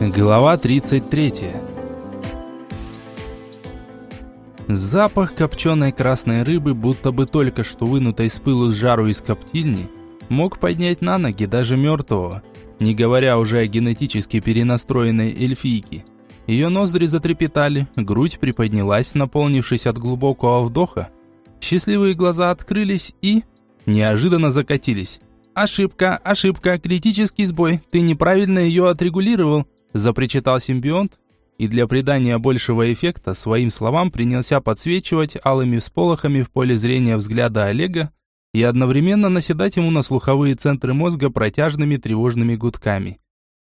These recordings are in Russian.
Глава 33. Запах копченой красной рыбы, будто бы только что вынутой с пылу с жару из коптильни, мог поднять на ноги даже мертвого, не говоря уже о генетически перенастроенной эльфийке. Ее ноздри затрепетали, грудь приподнялась, наполнившись от глубокого вдоха. Счастливые глаза открылись и... неожиданно закатились. «Ошибка, ошибка, критический сбой, ты неправильно ее отрегулировал», запричитал симбионт и для придания большего эффекта своим словам принялся подсвечивать алыми всполохами в поле зрения взгляда Олега и одновременно наседать ему на слуховые центры мозга протяжными тревожными гудками.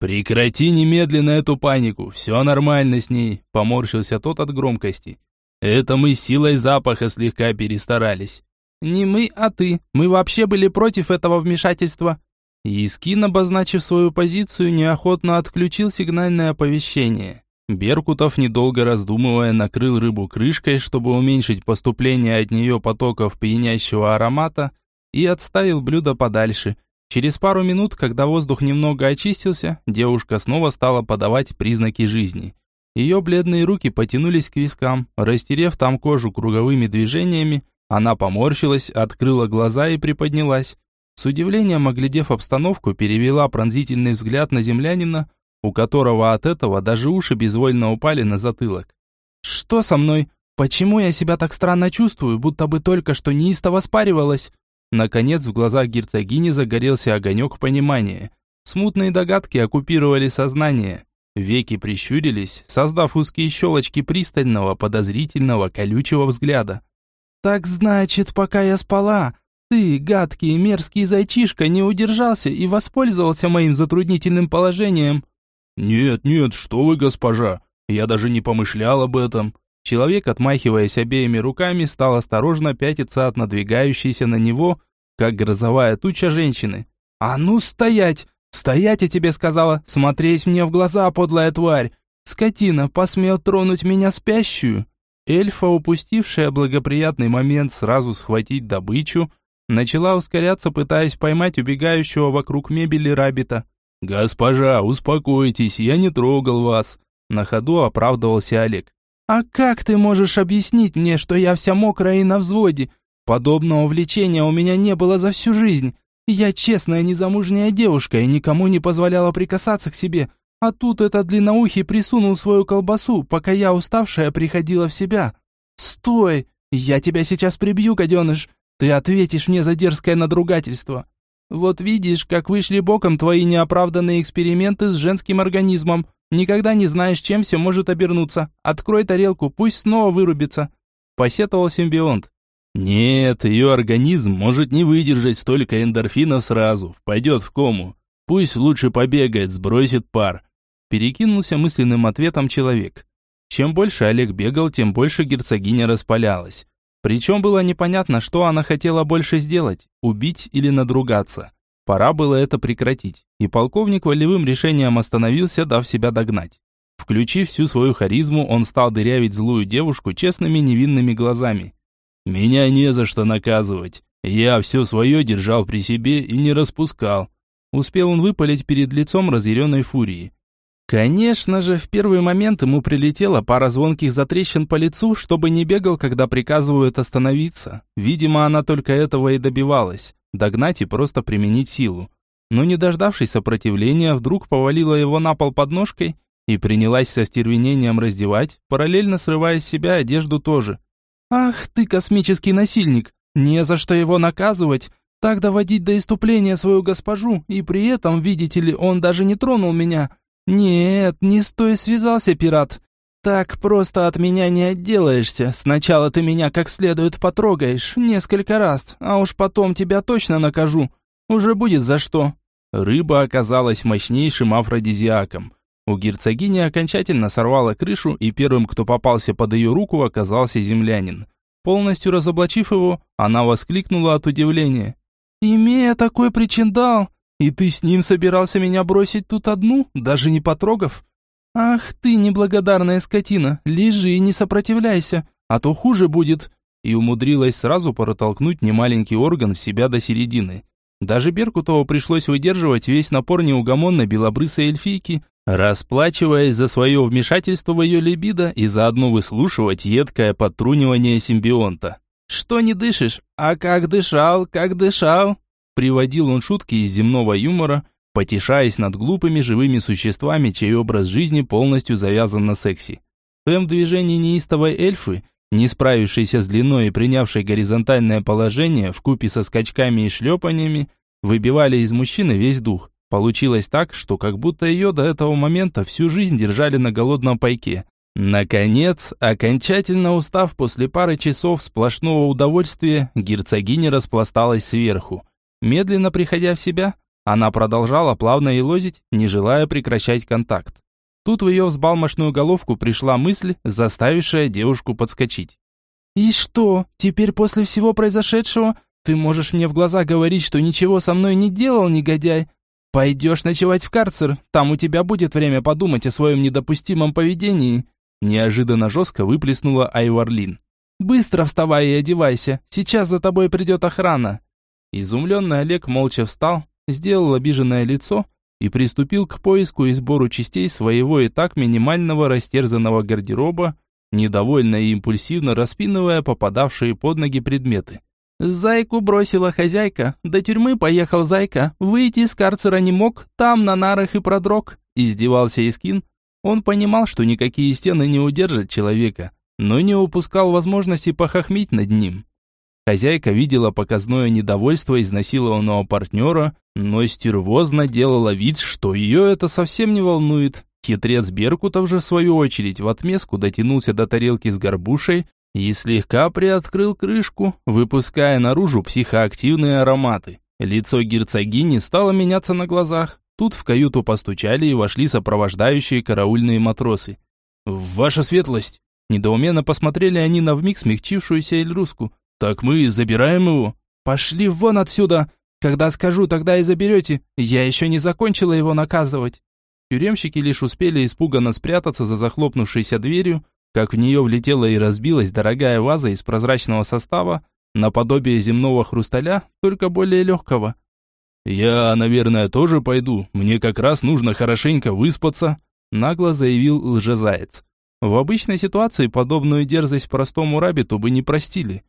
«Прекрати немедленно эту панику, все нормально с ней», – поморщился тот от громкости. «Это мы силой запаха слегка перестарались». «Не мы, а ты. Мы вообще были против этого вмешательства», Искин, обозначив свою позицию, неохотно отключил сигнальное оповещение. Беркутов, недолго раздумывая, накрыл рыбу крышкой, чтобы уменьшить поступление от нее потоков пьянящего аромата, и отставил блюдо подальше. Через пару минут, когда воздух немного очистился, девушка снова стала подавать признаки жизни. Ее бледные руки потянулись к вискам, растерев там кожу круговыми движениями, она поморщилась, открыла глаза и приподнялась. С удивлением оглядев обстановку, перевела пронзительный взгляд на землянина, у которого от этого даже уши безвольно упали на затылок. «Что со мной? Почему я себя так странно чувствую, будто бы только что неистово спаривалась?» Наконец в глазах герцогини загорелся огонек понимания. Смутные догадки оккупировали сознание. Веки прищурились, создав узкие щелочки пристального, подозрительного, колючего взгляда. «Так значит, пока я спала, ты, гадкий и мерзкий зайчишка, не удержался и воспользовался моим затруднительным положением. Нет, нет, что вы, госпожа, я даже не помышлял об этом. Человек, отмахиваясь обеими руками, стал осторожно пятиться от надвигающейся на него, как грозовая туча женщины. «А ну стоять! Стоять, я тебе сказала! Смотреть мне в глаза, подлая тварь! Скотина, посмел тронуть меня спящую!» Эльфа, упустившая благоприятный момент сразу схватить добычу, Начала ускоряться, пытаясь поймать убегающего вокруг мебели рабита. «Госпожа, успокойтесь, я не трогал вас», — на ходу оправдывался Олег. «А как ты можешь объяснить мне, что я вся мокрая и на взводе? Подобного влечения у меня не было за всю жизнь. Я честная незамужняя девушка и никому не позволяла прикасаться к себе. А тут этот длинноухий присунул свою колбасу, пока я, уставшая, приходила в себя. Стой! Я тебя сейчас прибью, гаденыш! Ты ответишь мне за дерзкое надругательство. Вот видишь, как вышли боком твои неоправданные эксперименты с женским организмом. Никогда не знаешь, чем все может обернуться. Открой тарелку, пусть снова вырубится. Посетовал симбионт. Нет, ее организм может не выдержать столько эндорфинов сразу, впадет в кому. Пусть лучше побегает, сбросит пар. Перекинулся мысленным ответом человек. Чем больше Олег бегал, тем больше герцогиня распалялась. Причем было непонятно, что она хотела больше сделать – убить или надругаться. Пора было это прекратить, и полковник волевым решением остановился, дав себя догнать. Включив всю свою харизму, он стал дырявить злую девушку честными невинными глазами. «Меня не за что наказывать. Я все свое держал при себе и не распускал». Успел он выпалить перед лицом разъяренной фурии. Конечно же, в первый момент ему прилетела пара звонких затрещин по лицу, чтобы не бегал, когда приказывают остановиться. Видимо, она только этого и добивалась – догнать и просто применить силу. Но не дождавшись сопротивления, вдруг повалила его на пол подножкой и принялась со стервенением раздевать, параллельно срывая с себя одежду тоже. «Ах ты, космический насильник! Не за что его наказывать! Так доводить до иступления свою госпожу, и при этом, видите ли, он даже не тронул меня!» «Нет, не стой связался, пират. Так просто от меня не отделаешься. Сначала ты меня как следует потрогаешь, несколько раз, а уж потом тебя точно накажу. Уже будет за что». Рыба оказалась мощнейшим афродизиаком. У герцогини окончательно сорвала крышу, и первым, кто попался под ее руку, оказался землянин. Полностью разоблачив его, она воскликнула от удивления. «Имея такой причиндал, и ты с ним собирался меня бросить тут одну, даже не потрогав? Ах ты, неблагодарная скотина, лежи и не сопротивляйся, а то хуже будет. И умудрилась сразу протолкнуть немаленький орган в себя до середины. Даже Беркутову пришлось выдерживать весь напор неугомонной белобрысой эльфийки, расплачиваясь за свое вмешательство в ее либидо и заодно выслушивать едкое подтрунивание симбионта. «Что не дышишь? А как дышал, как дышал?» Приводил он шутки из земного юмора, потешаясь над глупыми живыми существами, чей образ жизни полностью завязан на сексе. В движении неистовой эльфы, не справившейся с длиной и принявшей горизонтальное положение в купе со скачками и шлепаниями, выбивали из мужчины весь дух. Получилось так, что как будто ее до этого момента всю жизнь держали на голодном пайке. Наконец, окончательно устав после пары часов сплошного удовольствия, герцогиня распласталась сверху. Медленно приходя в себя, она продолжала плавно елозить, не желая прекращать контакт. Тут в ее взбалмошную головку пришла мысль, заставившая девушку подскочить. «И что, теперь после всего произошедшего ты можешь мне в глаза говорить, что ничего со мной не делал, негодяй? Пойдешь ночевать в карцер, там у тебя будет время подумать о своем недопустимом поведении». Неожиданно жестко выплеснула Айварлин. «Быстро вставай и одевайся, сейчас за тобой придет охрана». Изумленный Олег молча встал, сделал обиженное лицо и приступил к поиску и сбору частей своего и так минимального растерзанного гардероба, недовольно и импульсивно распинывая попадавшие под ноги предметы. «Зайку бросила хозяйка, до тюрьмы поехал зайка, выйти из карцера не мог, там на нарах и продрог», издевался Искин. Он понимал, что никакие стены не удержат человека, но не упускал возможности похохмить над ним. Хозяйка видела показное недовольство изнасилованного партнера, но стервозно делала вид, что ее это совсем не волнует. Хитрец Беркутов же, в свою очередь, в отместку дотянулся до тарелки с горбушей и слегка приоткрыл крышку, выпуская наружу психоактивные ароматы. Лицо герцогини стало меняться на глазах. Тут в каюту постучали и вошли сопровождающие караульные матросы. «Ваша светлость!» Недоуменно посмотрели они на вмиг смягчившуюся Эльруску. «Так мы забираем его?» «Пошли вон отсюда! Когда скажу, тогда и заберете. Я еще не закончила его наказывать». Тюремщики лишь успели испуганно спрятаться за захлопнувшейся дверью, как в нее влетела и разбилась дорогая ваза из прозрачного состава, наподобие земного хрусталя, только более легкого. «Я, наверное, тоже пойду. Мне как раз нужно хорошенько выспаться», нагло заявил лжезаец. В обычной ситуации подобную дерзость простому рабиту бы не простили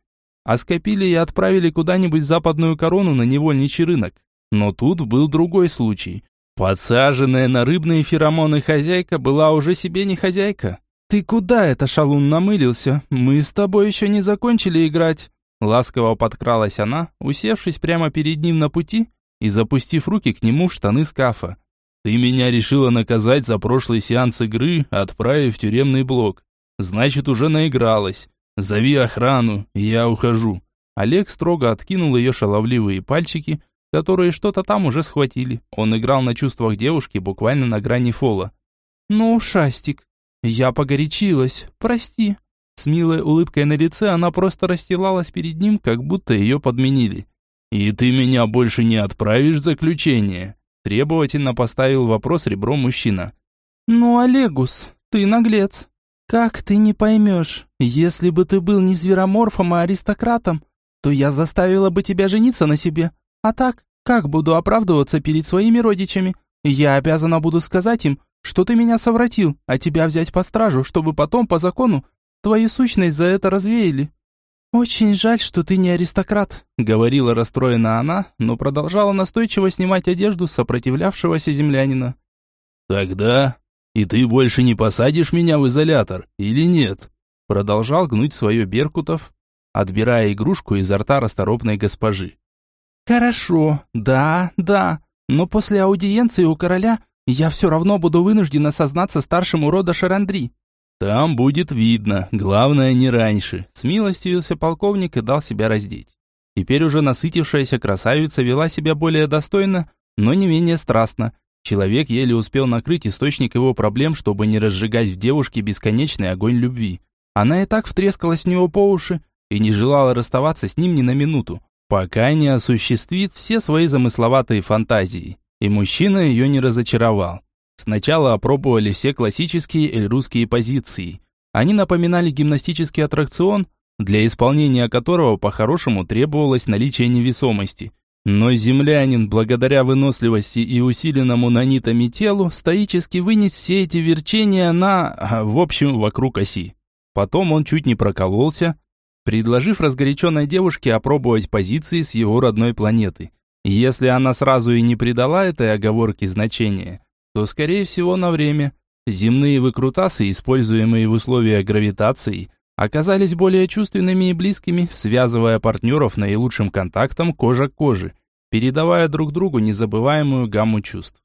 а скопили и отправили куда-нибудь западную корону на невольничий рынок. Но тут был другой случай. Подсаженная на рыбные феромоны хозяйка была уже себе не хозяйка. «Ты куда это, шалун, намылился? Мы с тобой еще не закончили играть». Ласково подкралась она, усевшись прямо перед ним на пути и запустив руки к нему в штаны скафа. «Ты меня решила наказать за прошлый сеанс игры, отправив в тюремный блок. Значит, уже наигралась. «Зови охрану, я ухожу». Олег строго откинул ее шаловливые пальчики, которые что-то там уже схватили. Он играл на чувствах девушки буквально на грани фола. «Ну, Шастик, я погорячилась, прости». С милой улыбкой на лице она просто расстилалась перед ним, как будто ее подменили. «И ты меня больше не отправишь в заключение?» Требовательно поставил вопрос ребром мужчина. «Ну, Олегус, ты наглец. «Как ты не поймешь? Если бы ты был не звероморфом, а аристократом, то я заставила бы тебя жениться на себе. А так, как буду оправдываться перед своими родичами? Я обязана буду сказать им, что ты меня совратил, а тебя взять по стражу, чтобы потом, по закону, твою сущность за это развеяли». «Очень жаль, что ты не аристократ», — говорила расстроена она, но продолжала настойчиво снимать одежду сопротивлявшегося землянина. «Тогда и ты больше не посадишь меня в изолятор, или нет?» Продолжал гнуть свое Беркутов, отбирая игрушку изо рта расторопной госпожи. «Хорошо, да, да, но после аудиенции у короля я все равно буду вынуждена сознаться старшему рода Шарандри». «Там будет видно, главное не раньше», — смилостивился полковник и дал себя раздеть. Теперь уже насытившаяся красавица вела себя более достойно, но не менее страстно, Человек еле успел накрыть источник его проблем, чтобы не разжигать в девушке бесконечный огонь любви. Она и так втрескалась в него по уши и не желала расставаться с ним ни на минуту, пока не осуществит все свои замысловатые фантазии. И мужчина ее не разочаровал. Сначала опробовали все классические эльрусские позиции. Они напоминали гимнастический аттракцион, для исполнения которого по-хорошему требовалось наличие невесомости. Но землянин, благодаря выносливости и усиленному нанитами телу, стоически вынес все эти верчения на, а, в общем, вокруг оси. Потом он чуть не прокололся, предложив разгоряченной девушке опробовать позиции с его родной планеты. Если она сразу и не придала этой оговорке значения, то, скорее всего, на время. Земные выкрутасы, используемые в условиях гравитации, оказались более чувственными и близкими, связывая партнеров наилучшим контактом кожа к коже, передавая друг другу незабываемую гамму чувств.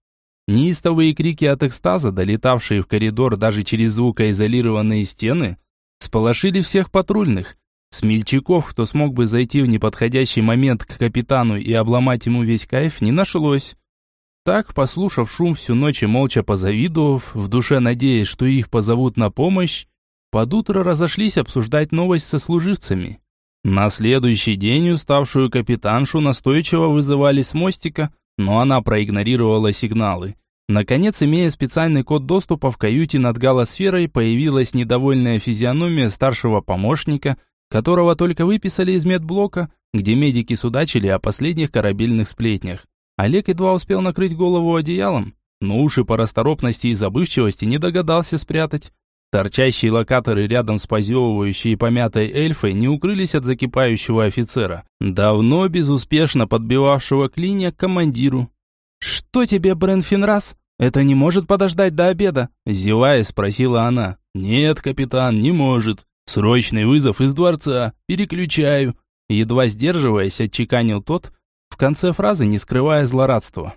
Неистовые крики от экстаза, долетавшие в коридор даже через звукоизолированные стены, сполошили всех патрульных. Смельчаков, кто смог бы зайти в неподходящий момент к капитану и обломать ему весь кайф, не нашлось. Так, послушав шум всю ночь и молча позавидовав, в душе надеясь, что их позовут на помощь, под утро разошлись обсуждать новость со служивцами. На следующий день уставшую капитаншу настойчиво вызывали с мостика, но она проигнорировала сигналы. Наконец, имея специальный код доступа в каюте над галосферой, появилась недовольная физиономия старшего помощника, которого только выписали из медблока, где медики судачили о последних корабельных сплетнях. Олег едва успел накрыть голову одеялом, но уши по расторопности и забывчивости не догадался спрятать. Торчащие локаторы рядом с позевывающей и помятой эльфой не укрылись от закипающего офицера, давно безуспешно подбивавшего клинья к командиру. «Что тебе, Бренфинрас? Это не может подождать до обеда?» Зевая, спросила она. «Нет, капитан, не может. Срочный вызов из дворца. Переключаю». Едва сдерживаясь, отчеканил тот, в конце фразы не скрывая злорадства.